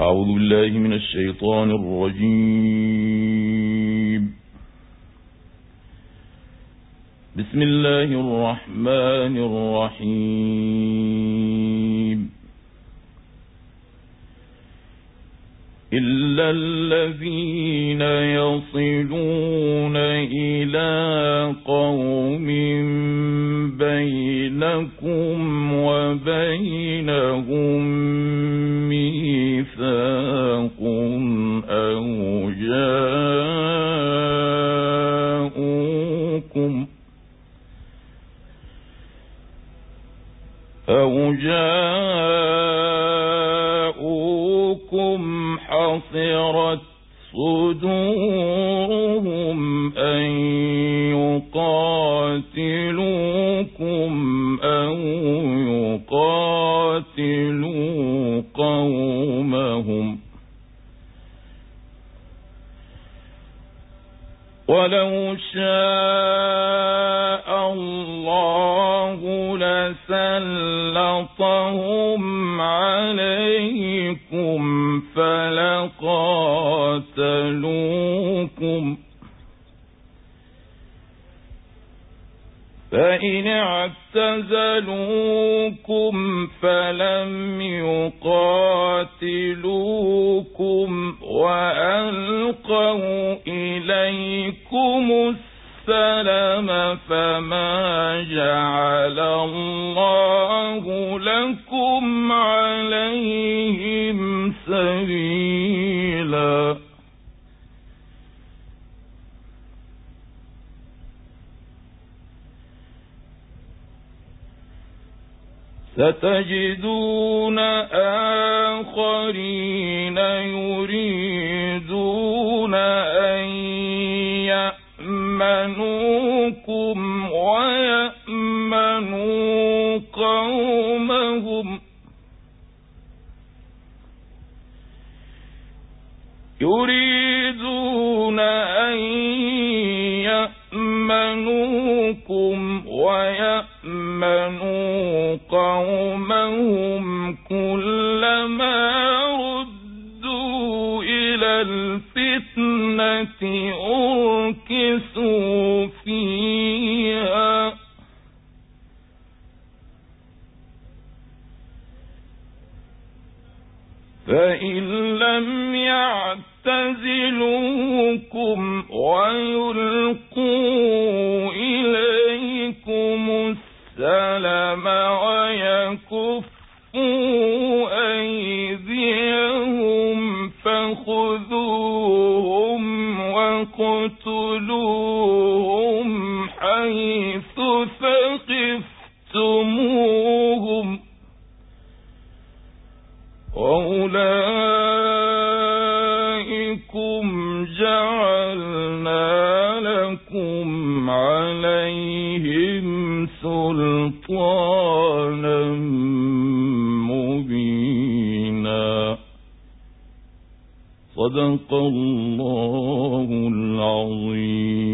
أعوذ بالله من الشيطان الرجيم. بسم الله الرحمن الرحيم. إلا الذين يصلون إلى قوم بينكم وبينهم أو جاءوكم حصرت صدورهم أن يقاتلوكم أو يقاتلوا قومهم ولو شاء لسلطهم عليكم فلقاتلوكم فإن اعتزلوكم فلم يقاتلوكم وألقوا إليكم السلم فما جعل الله لكم عليهم سبيلا. ستجدون آخرين يريدون يريدون أن يأمنوكم ويأمنوا قومهم كلما ردوا إلى الفتنة أركسوا فيها. فإن لم يعتزلوكم ويلقوا إليكم السلم ويكفوا أيديهم فخذوهم وقتلوهم حيث ثقفتموهم. وأولئكم عليهم سلطانا مبينا. صدق الله العظيم.